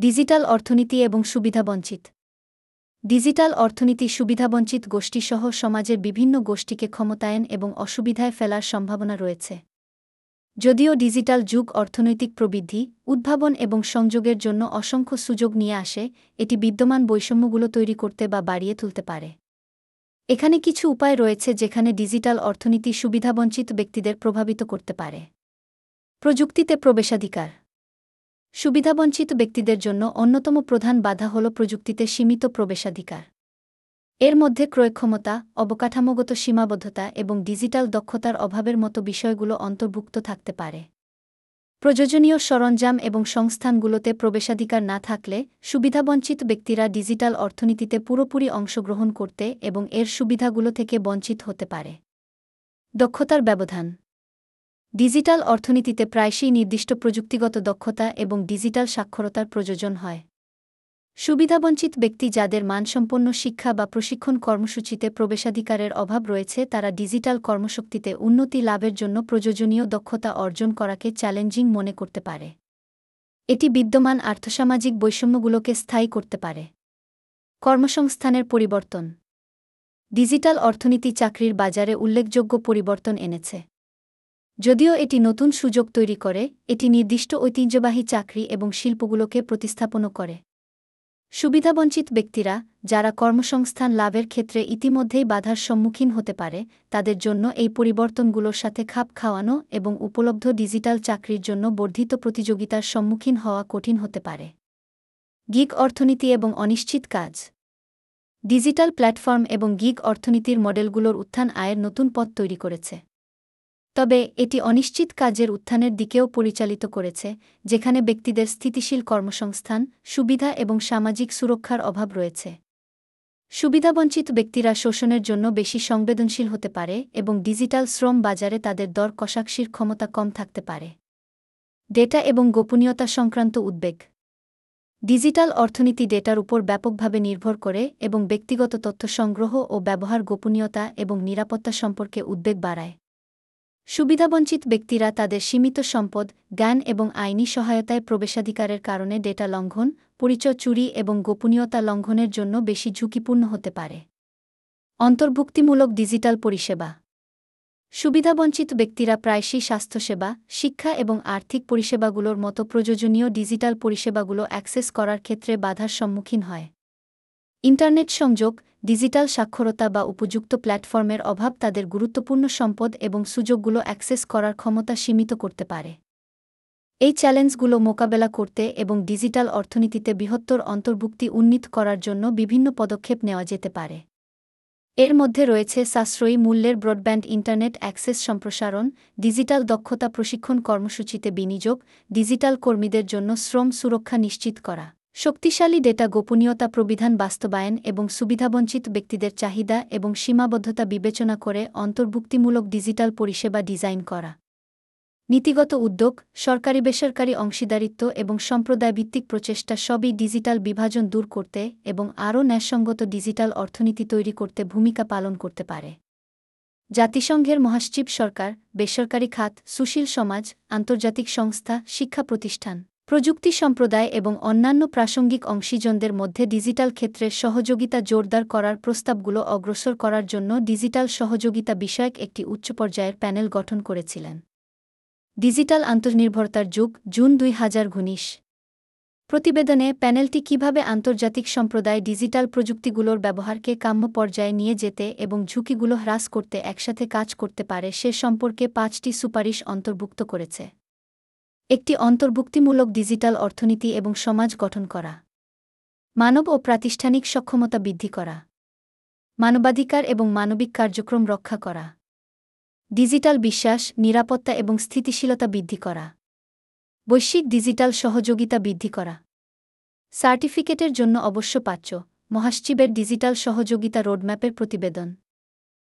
Digital অর্থনীতি এবং সুবিধাবঞ্চিত digital অর্থনীতি সুবিধাবঞ্চিত গোষ্ঠীসহ সমাজের বিভিন্ন গোষ্ঠীকে ক্ষমতায়ন এবং অসুবিধায় ফেলার সম্ভাবনা রয়েছে। যদিও ডিজিটাল যুগ অর্থনৈতিক প্রবৃদ্ধি, উদ্ভাবন এবং সংযোগের জন্য অসংখ্য সুযোগ নিয়ে আসে, এটি বিদ্যমান বৈষম্যগুলো তৈরি করতে বা বাড়িয়ে তুলতে পারে। এখানে কিছু উপায় রয়েছে যেখানে ডিজিটাল অর্থনীতি সুবিধাবঞ্চিত ব্যক্তিদের প্রভাবিত করতে পারে। প্রযুক্তিতে প্রবেশাধিকার। সুবিধাবঞ্চিত ব্যক্তিদের জন্য অন্যতম প্রধান বাধা হল প্রযুক্তিতে সীমিত প্রবেশাধিকার। এর মধ্যে ক্রয়ক্ষমতা, অবকাঠামোগত সীমাবদ্ধতা এবং ডিজিটাল দক্ষতার অভাবের মতো বিষয়গুলো অন্তর্ভুক্ত থাকতে পারে। প্রয়োজনীয় সরঞ্জাম এবং সংস্থানগুলোতে প্রবেশাধিকার না থাকলে সুবিধাবঞ্চিত ব্যক্তিরা ডিজিটাল অর্থনীতিতে পুরোপুরি অংশগ্রহণ করতে এবং এর সুবিধাগুলো থেকে বঞ্চিত হতে পারে। দক্ষতার ব্যবধান ডিজিটাল অর্থনীতিতে প্রায়শই নির্দিষ্ট প্রযুক্তিগত দক্ষতা এবং ডিজিটাল সাক্ষরতার প্রয়োজন হয়। সুবিধাবঞ্চিত ব্যক্তি যাদের মানসম্পন্ন শিক্ষা বা প্রশিক্ষণ কর্মসূচিতে প্রবেশাধিকারের অভাব রয়েছে, তারা ডিজিটাল কর্মশক্তিতে উন্নতি লাভের জন্য প্রয়োজনীয় দক্ষতা অর্জন করাকে চ্যালেঞ্জিং মনে করতে পারে। এটি বিদ্যমান আর্থসামাজিক বৈষম্যগুলোকে স্থায়ী করতে পারে। কর্মসংস্থানের পরিবর্তন। ডিজিটাল অর্থনীতি চাকরির বাজারে উল্লেখযোগ্য পরিবর্তন এনেছে। যদিও এটি নতুন সুযোগ তৈরি করে, এটি নির্দিষ্ট ঐতিহ্যবাহী চাকরি এবং শিল্পগুলোকে প্রতিস্থাপনও করে। সুবিধাবঞ্চিত ব্যক্তিরা, যারা কর্মসংস্থান লাভের ক্ষেত্রে ইতিমধ্যেই বাধার সম্মুখীন হতে পারে, তাদের জন্য এই পরিবর্তনগুলোর সাথে খাপ খাওয়ানো এবং উপলব্ধ ডিজিটাল চাকরির জন্য বর্ধিত প্রতিযোগিতার সম্মুখীন হওয়া কঠিন হতে পারে। গিগ অর্থনীতি এবং অনিশ্চিত কাজ। ডিজিটাল প্ল্যাটফর্ম এবং গিগ অর্থনীতির মডেলগুলোর উত্থান আয়ের নতুন পথ তৈরি করেছে। তবে এটি অনিশ্চিত কাজের উত্থানের দিকেও পরিচালিত করেছে, যেখানে ব্যক্তিদের স্থিতিশীল কর্মসংস্থান, সুবিধা এবং সামাজিক সুরক্ষার অভাব রয়েছে। সুবিধাবঞ্চিত ব্যক্তিরা শোষণের জন্য বেশি সংবেদনশীল হতে পারে এবং ডিজিটাল শ্রম বাজারে তাদের দর কষাকশির ক্ষমতা কম থাকতে পারে। ডেটা এবং গোপনীয়তা সংক্রান্ত উদ্বেগ। ডিজিটাল অর্থনীতি ডেটার উপর ব্যাপকভাবে নির্ভর করে এবং ব্যক্তিগত তথ্য সংগ্রহ ও ব্যবহার গোপনীয়তা এবং নিরাপত্তা সম্পর্কে উদ্বেগ বাড়ায়। সুবিধাবঞ্চিত ব্যক্তিরা তাদের সীমিত সম্পদ, জ্ঞান এবং আইনি সহায়তায় প্রবেশাধিকারের কারণে ডেটা লঙ্ঘন, পরিচয় চুরি এবং গোপনীয়তা লঙ্ঘনের জন্য বেশি ঝুঁকিপূর্ণ হতে পারে। অন্তর্ভুক্তিমূলক ডিজিটাল পরিষেবা। সুবিধাবঞ্চিত ব্যক্তিরা প্রায়শই স্বাস্থ্যসেবা, শিক্ষা এবং আর্থিক পরিষেবাগুলোর মতো প্রয়োজনীয় ডিজিটাল পরিষেবাগুলো অ্যাক্সেস করার ক্ষেত্রে বাধার সম্মুখীন হয়। ইন্টারনেট সংযোগ ডিজিটাল সাক্ষরতা বা উপযুক্ত প্ল্যাটফর্মের অভাব তাদের গুরুত্বপূর্ণ সম্পদ এবং সুযোগগুলো অ্যাক্সেস করার ক্ষমতা সীমিত করতে পারে। এই চ্যালেঞ্জগুলো মোকাবেলা করতে এবং ডিজিটাল অর্থনীতিতে বৃহত্তর অন্তর্ভুক্তি উন্নীত করার জন্য বিভিন্ন পদক্ষেপ নেওয়া যেতে পারে। এর মধ্যে রয়েছে সাশ্রয়ী মূল্যের ব্রডব্যান্ড ইন্টারনেট অ্যাক্সেস সম্প্রসারণ, ডিজিটাল দক্ষতা প্রশিক্ষণ কর্মসূচিতে বিনিয়োগ, ডিজিটাল কর্মীদের জন্য শ্রম সুরক্ষা নিশ্চিত করা। শক্তিশালী ডেটা গোপনীয়তা প্রবিধান বাস্তবায়ন এবং সুবিধাবঞ্চিত ব্যক্তিদের চাহিদা এবং সীমাবদ্ধতা বিবেচনা করে অন্তর্ভুক্তিমূলক ডিজিটাল পরিষেবা ডিজাইন করা। নীতিগত উদ্যোগ, সরকারি বেসরকারি অংশীদারিত্ব এবং সম্প্রদায়ভিত্তিক প্রচেষ্টা সবই ডিজিটাল বিভাজন দূর করতে এবং আরও ন্যায়সঙ্গত ডিজিটাল অর্থনীতি তৈরি করতে ভূমিকা পালন করতে পারে। জাতিসংঘের মহাসচিব সরকার, বেসরকারি খাত, সুশীল সমাজ, আন্তর্জাতিক সংস্থা, শিক্ষা প্রতিষ্ঠান প্রযুক্তি সম্প্রদায় এবং অন্যান্য প্রাসঙ্গিক অংশীজনদের মধ্যে ডিজিটাল ক্ষেত্রে সহযোগিতা জোরদার করার প্রস্তাবগুলো অগ্রসর করার জন্য ডিজিটাল সহযোগিতা বিষয়ক একটি উচ্চ পর্যায়ের প্যানেল গঠন করেছিলেন। ডিজিটাল আন্তর্নির্ভরতার যুগ, জুন দুই হাজার ঘুনিশ প্রতিবেদনে প্যানেলটি কীভাবে আন্তর্জাতিক সম্প্রদায় ডিজিটাল প্রযুক্তিগুলোর ব্যবহারকে কাম্য পর্যায়ে নিয়ে যেতে এবং ঝুঁকিগুলো হ্রাস করতে একসাথে কাজ করতে পারে সে সম্পর্কে পাঁচটি সুপারিশ অন্তর্ভুক্ত করেছে। একটি অন্তর্ভুক্তিমূলক ডিজিটাল অর্থনীতি এবং সমাজ গঠন করা। মানব ও প্রাতিষ্ঠানিক সক্ষমতা বৃদ্ধি করা। মানবাধিকার এবং মানবিক কার্যক্রম রক্ষা করা। ডিজিটাল বিশ্বাস, নিরাপত্তা এবং স্থিতিশীলতা বৃদ্ধি করা। বৈশ্বিক ডিজিটাল সহযোগিতা বৃদ্ধি করা। সার্টিফিকেটের জন্য অবশ্য পাচ্য মহাসচিবের ডিজিটাল সহযোগিতা রোডম্যাপের প্রতিবেদন।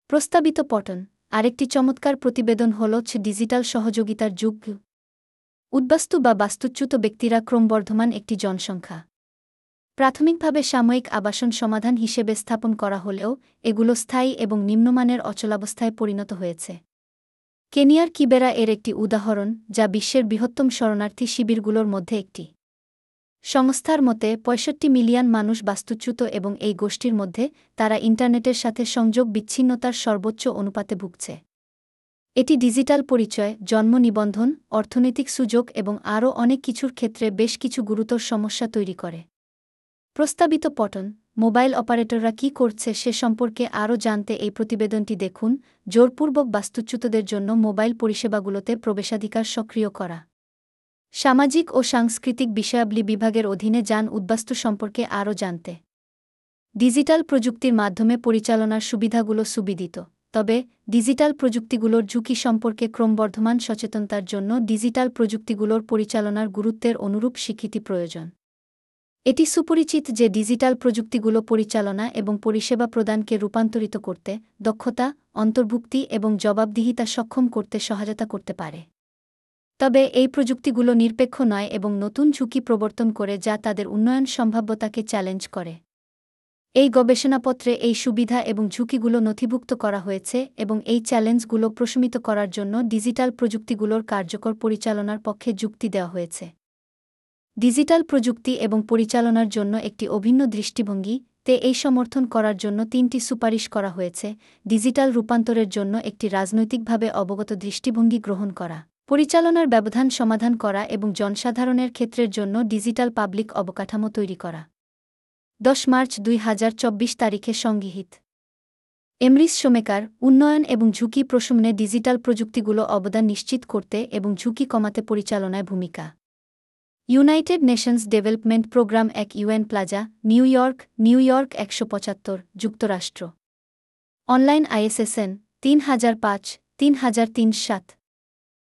প্রস্তাবিত পটন আরেকটি চমৎকার প্রতিবেদন হল ডিজিটাল সহযোগিতার যুগ। উদ্বাস্তু বা বাস্তুচ্যুত ব্যক্তিরা ক্রমবর্ধমান একটি জনসংখ্যা। প্রাথমিকভাবে সাময়িক আবাসন সমাধান হিসেবে স্থাপন করা হলেও এগুলো স্থায়ী এবং নিম্নমানের অচলাবস্থায় পরিণত হয়েছে। কেনিয়ার কিবেরা এর একটি উদাহরণ, যা বিশ্বের বৃহত্তম শরণার্থী শিবিরগুলোর মধ্যে একটি। সংস্থার মতে, পঁয়ষট্টি মিলিয়ন মানুষ বাস্তুচ্যুত এবং এই গোষ্ঠীর মধ্যে তারা ইন্টারনেটের সাথে সংযোগ বিচ্ছিন্নতার সর্বোচ্চ অনুপাতে ভুগছে। এটি ডিজিটাল পরিচয়, জন্ম নিবন্ধন, অর্থনৈতিক সুযোগ এবং আরও অনেক কিছুর ক্ষেত্রে বেশ কিছু গুরুতর সমস্যা তৈরি করে। প্রস্তাবিত পটন মোবাইল অপারেটররা কি করছে সে সম্পর্কে আরও জানতে এই প্রতিবেদনটি দেখুন, জোরপূর্বক বাস্তুচ্যুতদের জন্য মোবাইল পরিষেবাগুলোতে প্রবেশাধিকার সক্রিয় করা। সামাজিক ও সাংস্কৃতিক বিষয়াবলী বিভাগের অধীনে যান উদ্বাস্তু সম্পর্কে আরও জানতে। ডিজিটাল প্রযুক্তির মাধ্যমে পরিচালনার সুবিধাগুলো সুবিদিত তবে ডিজিটাল প্রযুক্তিগুলোর ঝুঁকি সম্পর্কে ক্রমবর্ধমান সচেতনতার জন্য ডিজিটাল প্রযুক্তিগুলোর পরিচালনার গুরুত্বের অনুরূপ স্বীকৃতি প্রয়োজন। এটি সুপরিচিত যে ডিজিটাল প্রযুক্তিগুলো পরিচালনা এবং পরিষেবা প্রদানকে রূপান্তরিত করতে, দক্ষতা, অন্তর্ভুক্তি এবং জবাবদিহিতা সক্ষম করতে সহায়তা করতে পারে। তবে এই প্রযুক্তিগুলো নিরপেক্ষ নয় এবং নতুন ঝুঁকি প্রবর্তন করে যা তাদের উন্নয়ন সম্ভাব্যতাকে চ্যালেঞ্জ করে। এই গবেষণাপত্রে এই সুবিধা এবং ঝুঁকিগুলো নথিভুক্ত করা হয়েছে এবং এই চ্যালেঞ্জগুলো প্রশমিত করার জন্য ডিজিটাল প্রযুক্তিগুলোর কার্যকর পরিচালনার পক্ষে যুক্তি দেওয়া হয়েছে। ডিজিটাল প্রযুক্তি এবং পরিচালনার জন্য একটি অভিন্ন দৃষ্টিভঙ্গি, তে এই সমর্থন করার জন্য তিনটি সুপারিশ করা হয়েছে, ডিজিটাল রূপান্তরের জন্য একটি রাজনৈতিকভাবে অবগত দৃষ্টিভঙ্গি গ্রহণ করা, পরিচালনার ব্যবধান সমাধান করা এবং জনসাধারণের ক্ষেত্রের জন্য ডিজিটাল পাবলিক অবকাঠামো তৈরি করা। দশ মার্চ দুই হাজার চব্বিশ তারিখে সংগৃহীত। এমরিস সোমেকার উন্নয়ন এবং ঝুঁকি প্রশমনে ডিজিটাল প্রযুক্তিগুলো অবদান নিশ্চিত করতে এবং ঝুঁকি কমাতে পরিচালনায় ভূমিকা। ইউনাইটেড নেশনস ডেভেলপমেন্ট প্রোগ্রাম এক UN plaza, New York New York একশো পঁচাত্তর, যুক্তরাষ্ট্র। অনলাইন আইএসএসএন তিন হাজার পাঁচ, তিন হাজার তিন সাত।